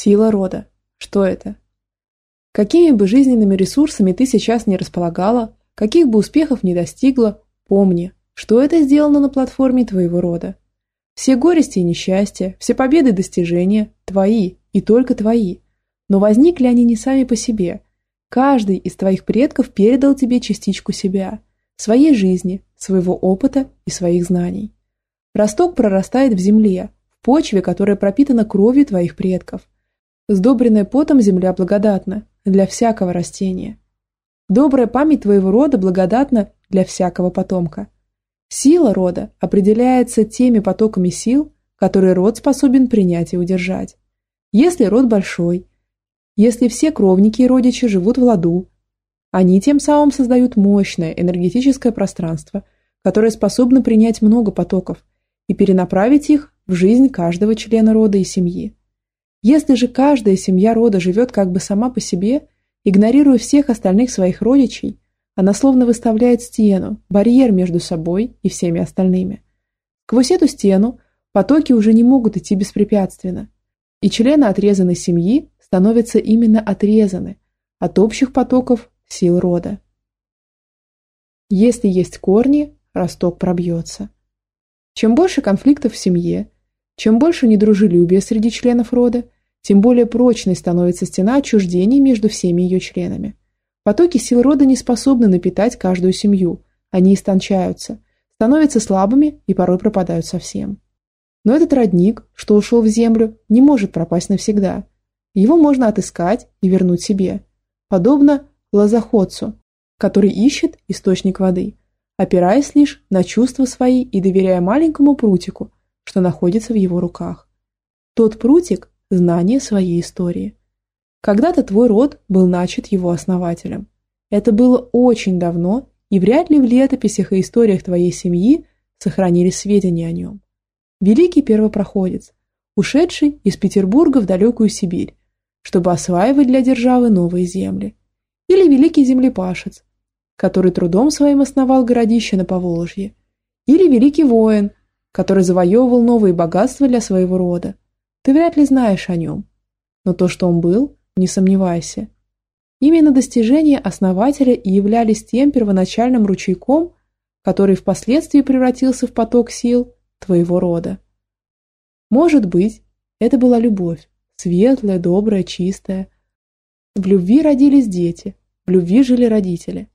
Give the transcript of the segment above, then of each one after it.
Сила рода. Что это? Какими бы жизненными ресурсами ты сейчас не располагала, каких бы успехов не достигла, помни, что это сделано на платформе твоего рода. Все горести и несчастья, все победы и достижения – твои и только твои. Но возникли они не сами по себе. Каждый из твоих предков передал тебе частичку себя, своей жизни, своего опыта и своих знаний. Росток прорастает в земле, в почве, которая пропитана кровью твоих предков. Сдобренная потом земля благодатна для всякого растения. Добрая память твоего рода благодатна для всякого потомка. Сила рода определяется теми потоками сил, которые род способен принять и удержать. Если род большой, если все кровники и родичи живут в ладу, они тем самым создают мощное энергетическое пространство, которое способно принять много потоков и перенаправить их в жизнь каждого члена рода и семьи. Если же каждая семья рода живет как бы сама по себе, игнорируя всех остальных своих родичей, она словно выставляет стену, барьер между собой и всеми остальными. Сквозь эту стену потоки уже не могут идти беспрепятственно, и члены отрезанной семьи становятся именно отрезаны от общих потоков сил рода. Если есть корни, росток пробьется. Чем больше конфликтов в семье, чем больше недружелюбия среди членов рода, тем более прочной становится стена отчуждений между всеми ее членами. Потоки сил рода не способны напитать каждую семью, они истончаются, становятся слабыми и порой пропадают совсем. Но этот родник, что ушел в землю, не может пропасть навсегда. Его можно отыскать и вернуть себе. Подобно лозоходцу, который ищет источник воды, опираясь лишь на чувства свои и доверяя маленькому прутику, что находится в его руках. Тот прутик – знание своей истории. Когда-то твой род был начат его основателем. Это было очень давно, и вряд ли в летописях и историях твоей семьи сохранились сведения о нем. Великий первопроходец, ушедший из Петербурга в далекую Сибирь, чтобы осваивать для державы новые земли. Или великий землепашец, который трудом своим основал городище на Поволжье. Или великий воин, который завоевывал новые богатства для своего рода. Ты вряд ли знаешь о нем. Но то, что он был, не сомневайся. Именно достижения основателя и являлись тем первоначальным ручейком, который впоследствии превратился в поток сил твоего рода. Может быть, это была любовь, светлая, добрая, чистая. В любви родились дети, в любви жили родители.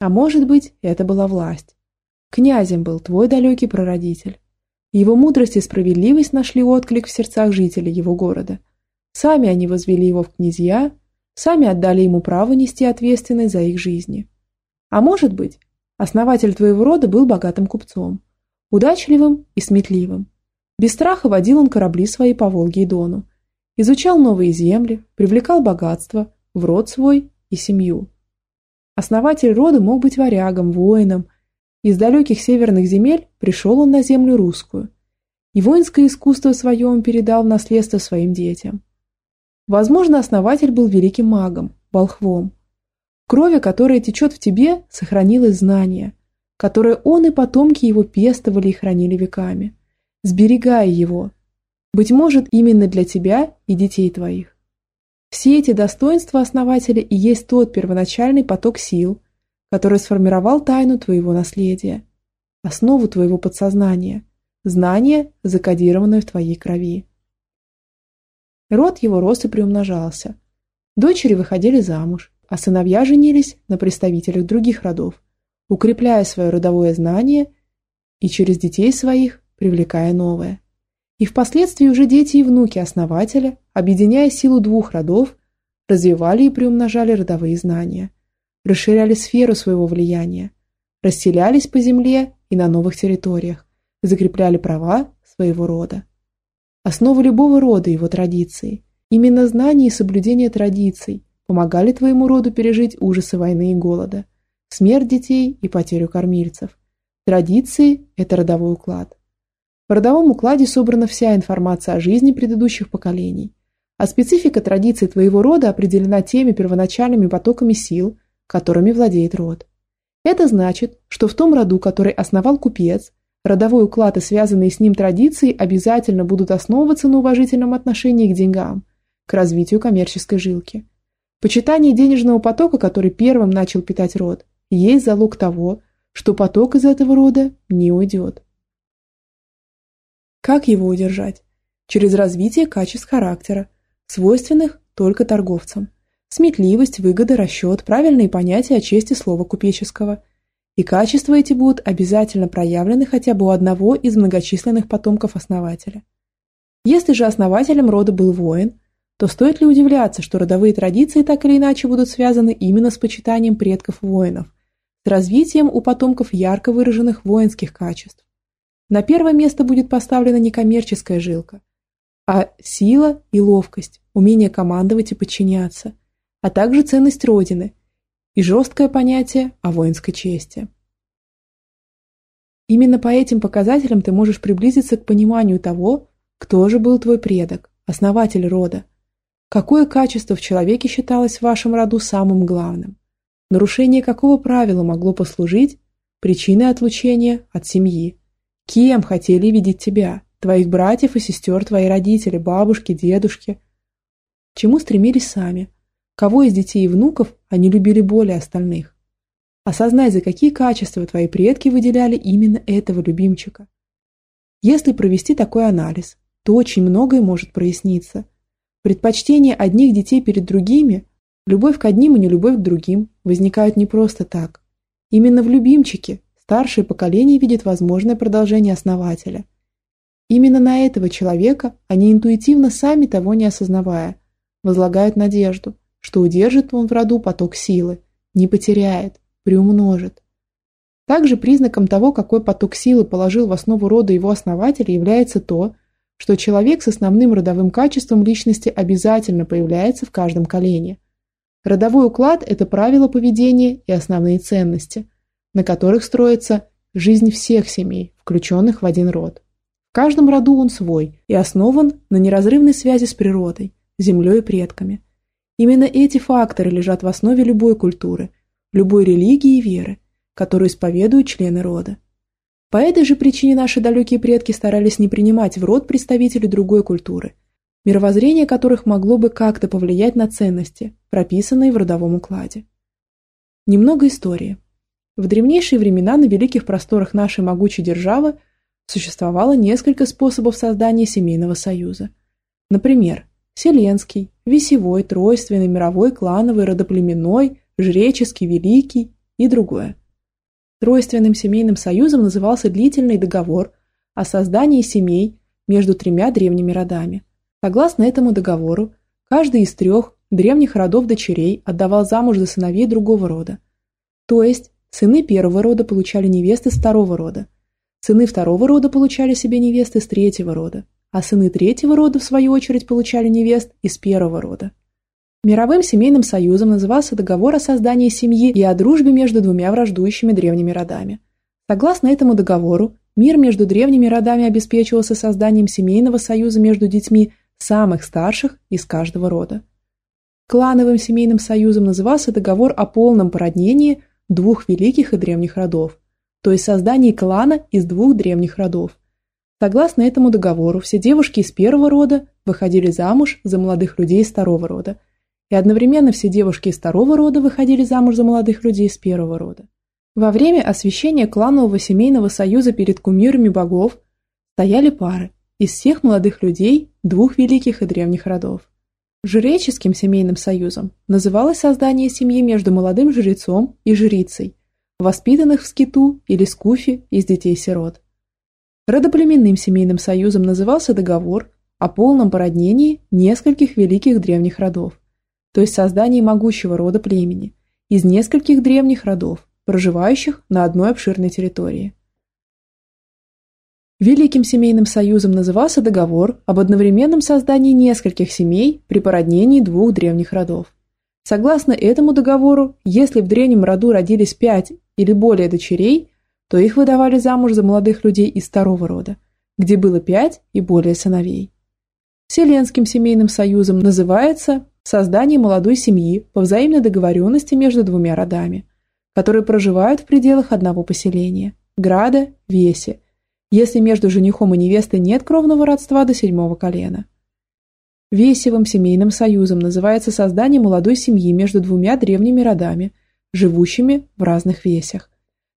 А может быть, это была власть. Князем был твой далекий прародитель. Его мудрость и справедливость нашли отклик в сердцах жителей его города. Сами они возвели его в князья, сами отдали ему право нести ответственность за их жизни. А может быть, основатель твоего рода был богатым купцом, удачливым и сметливым. Без страха водил он корабли свои по Волге и Дону, изучал новые земли, привлекал богатство в род свой и семью. Основатель рода мог быть варягом, воином. Из далеких северных земель пришел он на землю русскую. И воинское искусство свое он передал в наследство своим детям. Возможно, основатель был великим магом, волхвом. В крови, которая течет в тебе, сохранилось знание, которое он и потомки его пестовали и хранили веками, сберегая его, быть может, именно для тебя и детей твоих. Все эти достоинства основателя и есть тот первоначальный поток сил, который сформировал тайну твоего наследия, основу твоего подсознания, знание, закодированное в твоей крови. Род его рос и приумножался. Дочери выходили замуж, а сыновья женились на представителях других родов, укрепляя свое родовое знание и через детей своих привлекая новое. И впоследствии уже дети и внуки основателя, объединяя силу двух родов, развивали и приумножали родовые знания, расширяли сферу своего влияния, расселялись по земле и на новых территориях, закрепляли права своего рода. Основа любого рода его традиции. Именно знание и соблюдение традиций помогали твоему роду пережить ужасы войны и голода, смерть детей и потерю кормильцев. Традиции – это родовой уклад. В родовом укладе собрана вся информация о жизни предыдущих поколений, а специфика традиций твоего рода определена теми первоначальными потоками сил, которыми владеет род. Это значит, что в том роду, который основал купец, родовой уклад и связанные с ним традиции обязательно будут основываться на уважительном отношении к деньгам, к развитию коммерческой жилки. Почитание денежного потока, который первым начал питать род, есть залог того, что поток из этого рода не уйдет. Как его удержать? Через развитие качеств характера, свойственных только торговцам. Сметливость, выгода, расчет, правильные понятия о чести слова купеческого. И качества эти будут обязательно проявлены хотя бы у одного из многочисленных потомков основателя. Если же основателем рода был воин, то стоит ли удивляться, что родовые традиции так или иначе будут связаны именно с почитанием предков воинов, с развитием у потомков ярко выраженных воинских качеств. На первое место будет поставлена не коммерческая жилка, а сила и ловкость, умение командовать и подчиняться, а также ценность Родины и жесткое понятие о воинской чести. Именно по этим показателям ты можешь приблизиться к пониманию того, кто же был твой предок, основатель рода, какое качество в человеке считалось в вашем роду самым главным, нарушение какого правила могло послужить причиной отлучения от семьи, кем хотели видеть тебя, твоих братьев и сестер, твои родители, бабушки, дедушки, чему стремились сами – Кого из детей и внуков они любили более остальных? Осознай, за какие качества твои предки выделяли именно этого любимчика. Если провести такой анализ, то очень многое может проясниться. Предпочтение одних детей перед другими, любовь к одним и нелюбовь к другим возникают не просто так. Именно в любимчике старшее поколение видит возможное продолжение основателя. Именно на этого человека они интуитивно сами того не осознавая, возлагают надежду – что удержит он в роду поток силы, не потеряет, приумножит. Также признаком того, какой поток силы положил в основу рода его основатель, является то, что человек с основным родовым качеством личности обязательно появляется в каждом колене. Родовой уклад – это правила поведения и основные ценности, на которых строится жизнь всех семей, включенных в один род. В каждом роду он свой и основан на неразрывной связи с природой, землей и предками – Именно эти факторы лежат в основе любой культуры, любой религии и веры, которую исповедуют члены рода. По этой же причине наши далекие предки старались не принимать в род представителей другой культуры, мировоззрение которых могло бы как-то повлиять на ценности, прописанные в родовом укладе. Немного истории. В древнейшие времена на великих просторах нашей могучей державы существовало несколько способов создания семейного союза. Например, Вселенский, Весевой, Тройственный, Мировой, Клановый, Родоплеменной, Жреческий, Великий и другое. Тройственным семейным союзом назывался длительный договор о создании семей между тремя древними родами. Согласно этому договору, каждый из трех древних родов дочерей отдавал замуж за сыновей другого рода. То есть, сыны первого рода получали невесты второго рода, сыны второго рода получали себе невесты с третьего рода, а сыны третьего рода, в свою очередь, получали невест из первого рода. Мировым семейным союзом назывался договор о создании семьи и о дружбе между двумя враждующими древними родами. Согласно этому договору, мир между древними родами обеспечивался созданием семейного союза между детьми самых старших из каждого рода. Клановым семейным союзом назывался договор о полном породнении двух великих и древних родов, то есть создании клана из двух древних родов – Согласно этому договору, все девушки из первого рода выходили замуж за молодых людей из второго рода, и одновременно все девушки из второго рода выходили замуж за молодых людей из первого рода. Во время освящения кланового семейного союза перед кумирами богов стояли пары из всех молодых людей двух великих и древних родов. Жреческим семейным союзом называлось создание семьи между молодым жрецом и жрицей, воспитанных в скиту или скуфе из детей-сирот. Родоплеменным семейным союзом назывался договор о полном породнении нескольких великих древних родов, то есть создании могущего рода племени из нескольких древних родов, проживающих на одной обширной территории. Великим семейным союзом назывался договор об одновременном создании нескольких семей при породнении двух древних родов. Согласно этому договору, если в древнем роду родились пять или более дочерей, то их выдавали замуж за молодых людей из второго рода, где было пять и более сыновей. Вселенским семейным союзом называется создание молодой семьи по взаимной договоренности между двумя родами, которые проживают в пределах одного поселения – града, весе, если между женихом и невестой нет кровного родства до седьмого колена. Весевым семейным союзом называется создание молодой семьи между двумя древними родами, живущими в разных весях.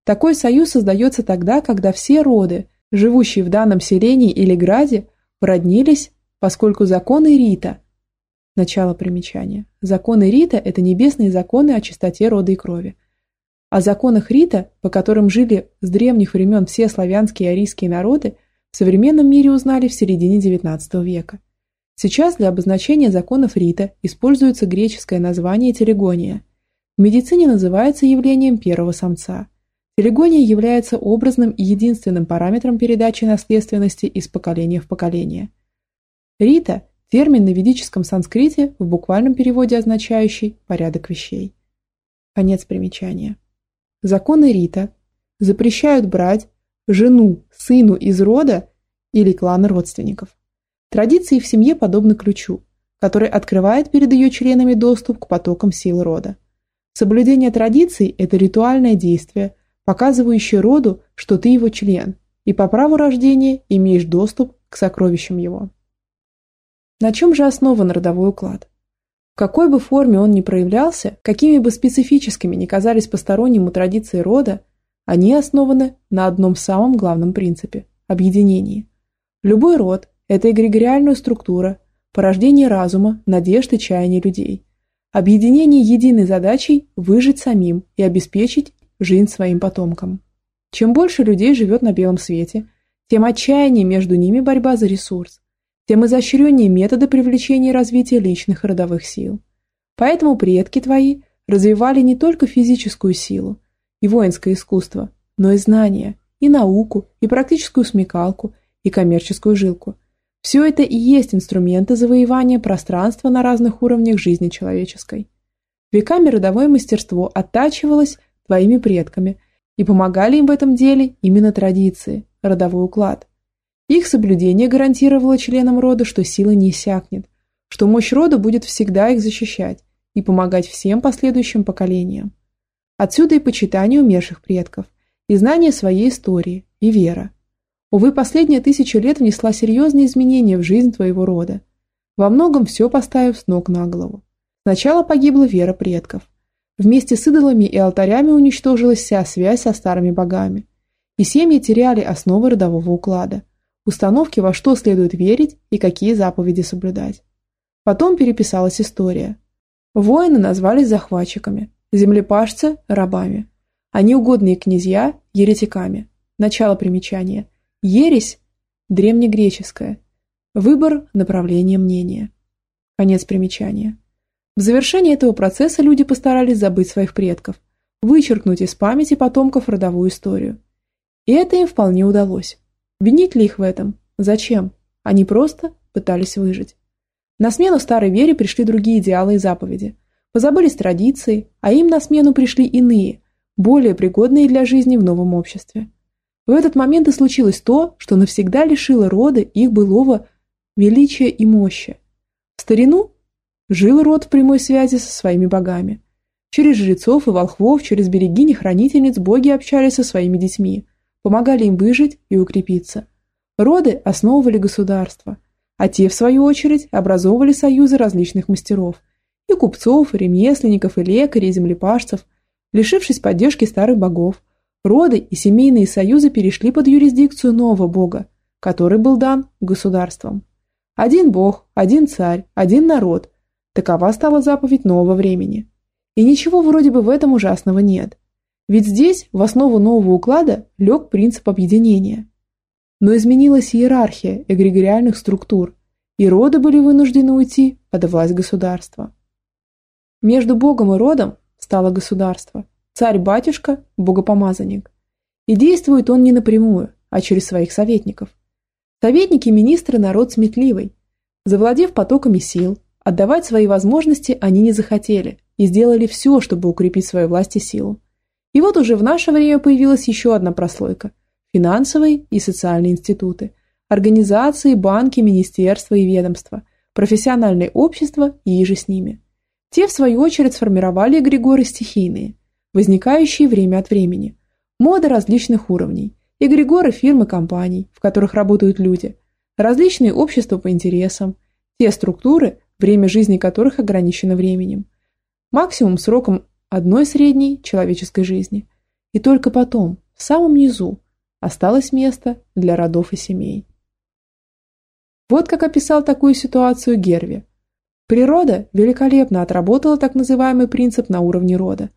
Такой союз создается тогда, когда все роды, живущие в данном селении или граде, породнились, поскольку законы Рита – начало примечания. Законы Рита – это небесные законы о чистоте рода и крови. О законах Рита, по которым жили с древних времен все славянские и арийские народы, в современном мире узнали в середине XIX века. Сейчас для обозначения законов Рита используется греческое название телегония. В медицине называется явлением первого самца. Телегония является образным и единственным параметром передачи наследственности из поколения в поколение. Рита – термин на ведическом санскрите, в буквальном переводе означающий «порядок вещей». Конец примечания. Законы Рита запрещают брать жену сыну из рода или клана родственников. Традиции в семье подобны ключу, который открывает перед ее членами доступ к потокам сил рода. Соблюдение традиций – это ритуальное действие, показывающее роду, что ты его член, и по праву рождения имеешь доступ к сокровищам его. На чем же основан родовой уклад? В какой бы форме он ни проявлялся, какими бы специфическими ни казались постороннему традиции рода, они основаны на одном самом главном принципе – объединении. Любой род – это эгрегориальная структура, порождение разума, надежд и чаяний людей. Объединение единой задачей – выжить самим и обеспечить жизнь своим потомкам. Чем больше людей живет на белом свете, тем отчаяннее между ними борьба за ресурс, тем изощреннее методы привлечения и развития личных и родовых сил. Поэтому предки твои развивали не только физическую силу, и воинское искусство, но и знания, и науку, и практическую смекалку, и коммерческую жилку. Все это и есть инструменты завоевания пространства на разных уровнях жизни человеческой. Веками родовое мастерство оттачивалось твоими предками, и помогали им в этом деле именно традиции, родовой уклад. Их соблюдение гарантировало членам рода, что сила не иссякнет, что мощь рода будет всегда их защищать и помогать всем последующим поколениям. Отсюда и почитание умерших предков, и знание своей истории, и вера. Увы, последние тысячи лет внесла серьезные изменения в жизнь твоего рода, во многом все поставив с ног на голову. Сначала погибла вера предков. Вместе с идолами и алтарями уничтожилась вся связь со старыми богами. И семьи теряли основы родового уклада, установки во что следует верить и какие заповеди соблюдать. Потом переписалась история. Воины назвались захватчиками, землепашцы – рабами, а неугодные князья – еретиками. Начало примечания. Ересь – древнегреческое. Выбор направления мнения. Конец примечания. В завершении этого процесса люди постарались забыть своих предков, вычеркнуть из памяти потомков родовую историю. И это им вполне удалось. Винить ли их в этом? Зачем? Они просто пытались выжить. На смену старой вере пришли другие идеалы и заповеди. Позабылись традиции, а им на смену пришли иные, более пригодные для жизни в новом обществе. В этот момент и случилось то, что навсегда лишило рода их былого величия и мощи. В старину жил род в прямой связи со своими богами. Через жрецов и волхвов, через берегини-хранительниц боги общались со своими детьми, помогали им выжить и укрепиться. Роды основывали государства, а те, в свою очередь, образовывали союзы различных мастеров – и купцов, и ремесленников, и лекарей, и землепашцев. Лишившись поддержки старых богов, роды и семейные союзы перешли под юрисдикцию нового бога, который был дан государством. Один бог, один царь, один народ. Такова стала заповедь нового времени. И ничего вроде бы в этом ужасного нет. Ведь здесь в основу нового уклада лег принцип объединения. Но изменилась иерархия эгрегориальных структур, и роды были вынуждены уйти под власть государства. Между Богом и родом стало государство. Царь-батюшка – богопомазанник. И действует он не напрямую, а через своих советников. Советники министры народ сметливый. Завладев потоками сил, отдавать свои возможности они не захотели и сделали все, чтобы укрепить свою власть и силу. И вот уже в наше время появилась еще одна прослойка – финансовые и социальные институты, организации, банки, министерства и ведомства, профессиональные общества и иже с ними – те, в свою очередь, сформировали эгрегоры стихийные, возникающие время от времени, моды различных уровней, эгрегоры фирм и компаний, в которых работают люди, различные общества по интересам, Те структуры, время жизни которых ограничено временем. Максимум сроком одной средней человеческой жизни. И только потом, в самом низу, осталось место для родов и семей. Вот как описал такую ситуацию Герви. Природа великолепно отработала так называемый принцип на уровне рода.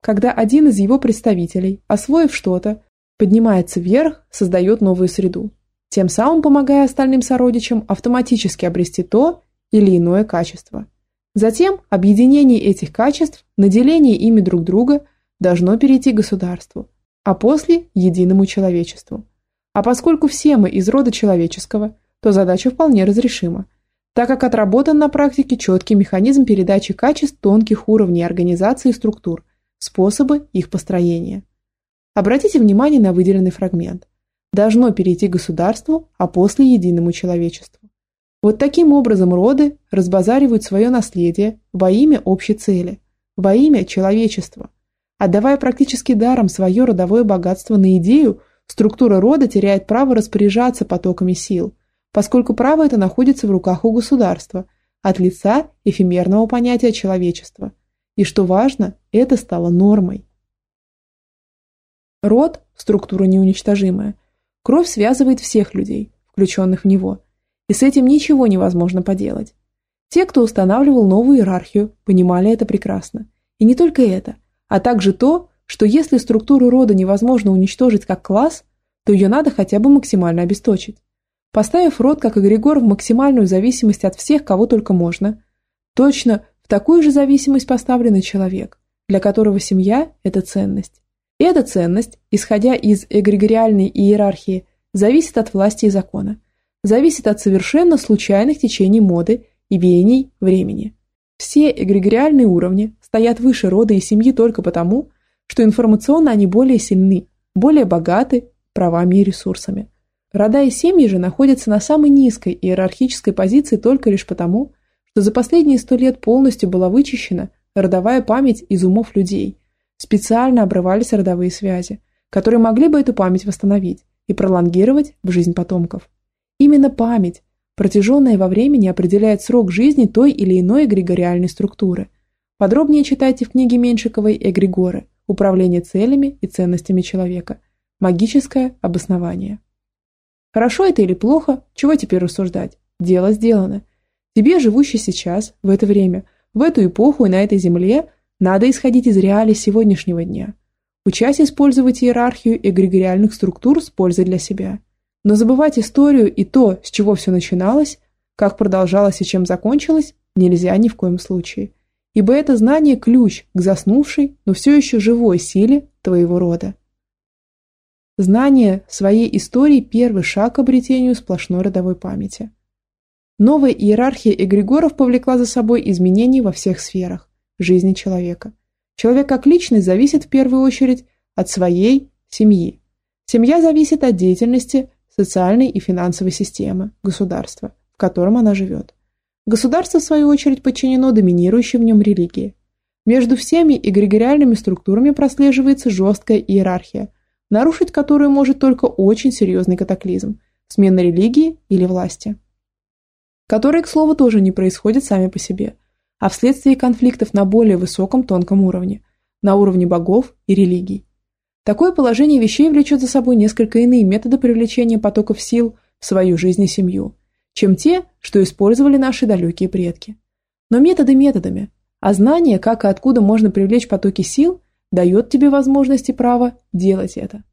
Когда один из его представителей, освоив что-то, поднимается вверх, создает новую среду, тем самым помогая остальным сородичам автоматически обрести то или иное качество. Затем объединение этих качеств, наделение ими друг друга должно перейти государству, а после – единому человечеству. А поскольку все мы из рода человеческого, то задача вполне разрешима, так как отработан на практике четкий механизм передачи качеств тонких уровней организации и структур, способы их построения. Обратите внимание на выделенный фрагмент. Должно перейти государству, а после единому человечеству. Вот таким образом роды разбазаривают свое наследие во имя общей цели, во имя человечества. Отдавая практически даром свое родовое богатство на идею, структура рода теряет право распоряжаться потоками сил, поскольку право это находится в руках у государства, от лица эфемерного понятия человечества. И что важно, это стало нормой. Род – структура неуничтожимая. Кровь связывает всех людей, включенных в него, и с этим ничего невозможно поделать. Те, кто устанавливал новую иерархию, понимали это прекрасно. И не только это, а также то, что если структуру рода невозможно уничтожить как класс, то ее надо хотя бы максимально обесточить. Поставив род как эгрегор в максимальную зависимость от всех, кого только можно, точно в такую же зависимость поставлен человек, для которого семья – это ценность. И эта ценность, исходя из эгрегориальной иерархии, зависит от власти и закона, зависит от совершенно случайных течений моды и веяний времени. Все эгрегориальные уровни стоят выше рода и семьи только потому, что информационно они более сильны, более богаты правами и ресурсами – Рода и семьи же находятся на самой низкой иерархической позиции только лишь потому, что за последние сто лет полностью была вычищена родовая память из умов людей. Специально обрывались родовые связи, которые могли бы эту память восстановить и пролонгировать в жизнь потомков. Именно память, протяженная во времени, определяет срок жизни той или иной эгрегориальной структуры. Подробнее читайте в книге Меньшиковой «Эгрегоры. Управление целями и ценностями человека. Магическое обоснование». Хорошо это или плохо, чего теперь рассуждать? Дело сделано. Тебе, живущий сейчас, в это время, в эту эпоху и на этой земле, надо исходить из реалий сегодняшнего дня. Учась использовать иерархию эгрегориальных структур с пользой для себя. Но забывать историю и то, с чего все начиналось, как продолжалось и чем закончилось, нельзя ни в коем случае. Ибо это знание – ключ к заснувшей, но все еще живой силе твоего рода. Знание своей истории – первый шаг к обретению сплошной родовой памяти. Новая иерархия эгрегоров повлекла за собой изменения во всех сферах жизни человека. Человек как личность зависит в первую очередь от своей семьи. Семья зависит от деятельности социальной и финансовой системы, государства, в котором она живет. Государство, в свою очередь, подчинено доминирующей в нем религии. Между всеми эгрегориальными структурами прослеживается жесткая иерархия – нарушить которую может только очень серьезный катаклизм – смена религии или власти. Которые, к слову, тоже не происходят сами по себе, а вследствие конфликтов на более высоком тонком уровне, на уровне богов и религий. Такое положение вещей влечет за собой несколько иные методы привлечения потоков сил в свою жизнь и семью, чем те, что использовали наши далекие предки. Но методы методами, а знание, как и откуда можно привлечь потоки сил – дает тебе возможность и право делать это.